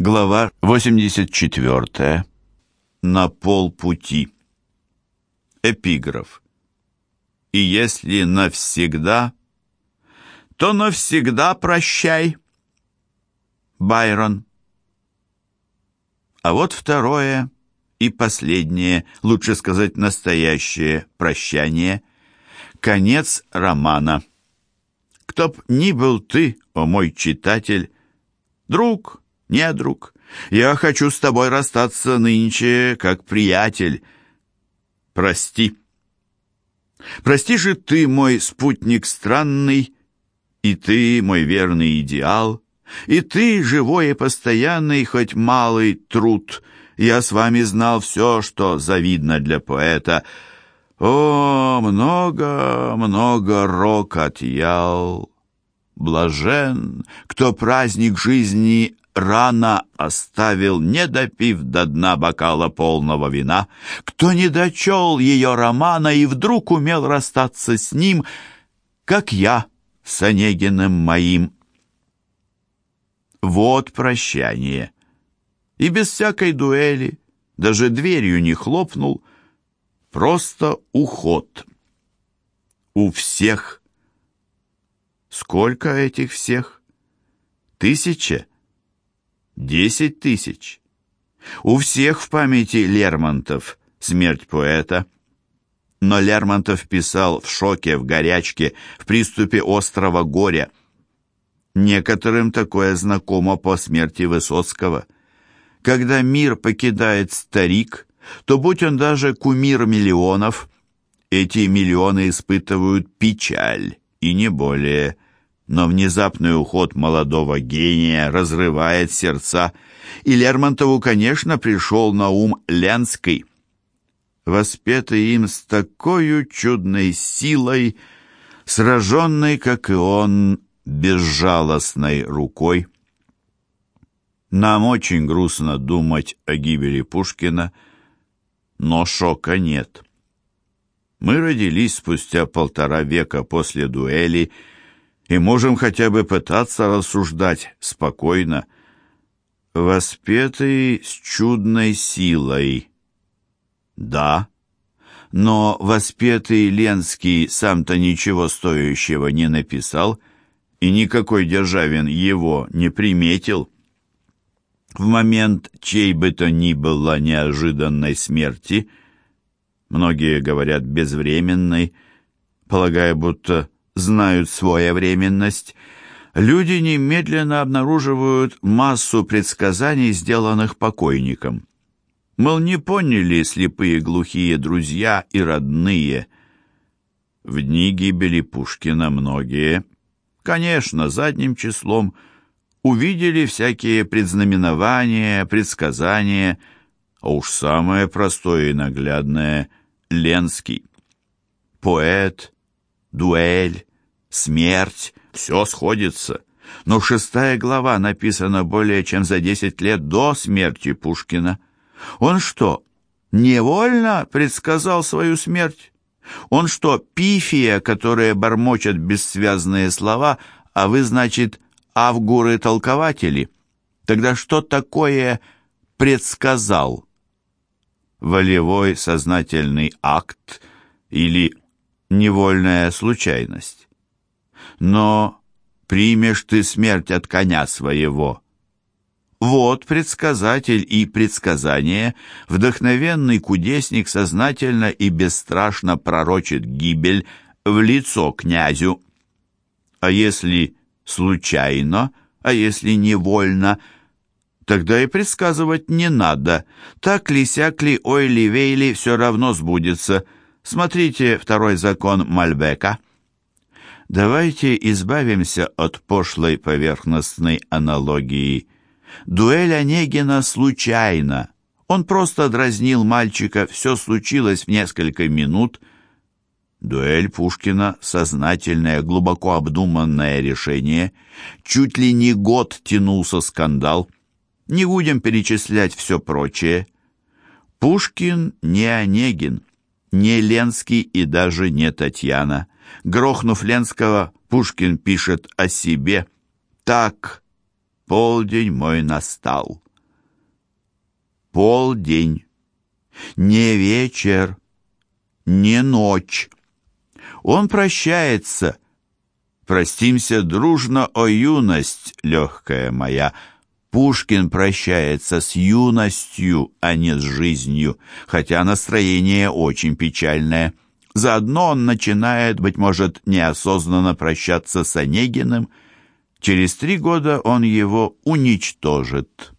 Глава 84. На полпути. Эпиграф. И если навсегда, то навсегда прощай. Байрон. А вот второе и последнее, лучше сказать, настоящее прощание. Конец романа. Кто б ни был ты, о мой читатель, друг, не друг, я хочу с тобой расстаться нынче, как приятель. Прости. Прости же ты, мой спутник странный, и ты, мой верный идеал, и ты, живой и постоянный, хоть малый труд. Я с вами знал все, что завидно для поэта. О, много, много рок отъял. Блажен, кто праздник жизни рано оставил, не допив до дна бокала полного вина, кто не дочел ее романа и вдруг умел расстаться с ним, как я с Онегиным моим. Вот прощание. И без всякой дуэли, даже дверью не хлопнул, просто уход. У всех. Сколько этих всех? Тысяча? Десять тысяч. У всех в памяти Лермонтов смерть поэта. Но Лермонтов писал в шоке, в горячке, в приступе острого горя. Некоторым такое знакомо по смерти Высоцкого. Когда мир покидает старик, то будь он даже кумир миллионов, эти миллионы испытывают печаль, и не более – но внезапный уход молодого гения разрывает сердца, и Лермонтову, конечно, пришел на ум Ленский. Воспетый им с такой чудной силой, сраженный, как и он, безжалостной рукой. Нам очень грустно думать о гибели Пушкина, но шока нет. Мы родились спустя полтора века после дуэли, и можем хотя бы пытаться рассуждать спокойно. Воспетый с чудной силой. Да, но воспетый Ленский сам-то ничего стоящего не написал, и никакой Державин его не приметил. В момент чей бы то ни было неожиданной смерти, многие говорят безвременной, полагая, будто знают своевременность, люди немедленно обнаруживают массу предсказаний, сделанных покойником. Мол, не поняли слепые глухие друзья и родные. В дни гибели Пушкина многие, конечно, задним числом, увидели всякие предзнаменования, предсказания, а уж самое простое и наглядное — Ленский. Поэт, дуэль, смерть, все сходится. Но шестая глава написана более чем за десять лет до смерти Пушкина. Он что, невольно предсказал свою смерть? Он что, пифия, которая бормочет бессвязные слова, а вы, значит, авгуры-толкователи? Тогда что такое предсказал? Волевой сознательный акт или невольная случайность? Но примешь ты смерть от коня своего. Вот предсказатель и предсказание, вдохновенный кудесник сознательно и бесстрашно пророчит гибель в лицо князю. А если случайно, а если невольно, тогда и предсказывать не надо. Так ли, сяк ли, ой ли, вей ли, все равно сбудется. Смотрите второй закон Мальбека. Давайте избавимся от пошлой поверхностной аналогии. Дуэль Онегина случайно. Он просто дразнил мальчика, все случилось в несколько минут. Дуэль Пушкина — сознательное, глубоко обдуманное решение. Чуть ли не год тянулся скандал. Не будем перечислять все прочее. Пушкин не Онегин, не Ленский и даже не Татьяна. Грохнув Ленского, Пушкин пишет о себе «Так, полдень мой настал». полдень, не вечер, не ночь. Он прощается. Простимся дружно, о юность, легкая моя. Пушкин прощается с юностью, а не с жизнью, хотя настроение очень печальное. Заодно он начинает, быть может, неосознанно прощаться с Онегиным. Через три года он его уничтожит».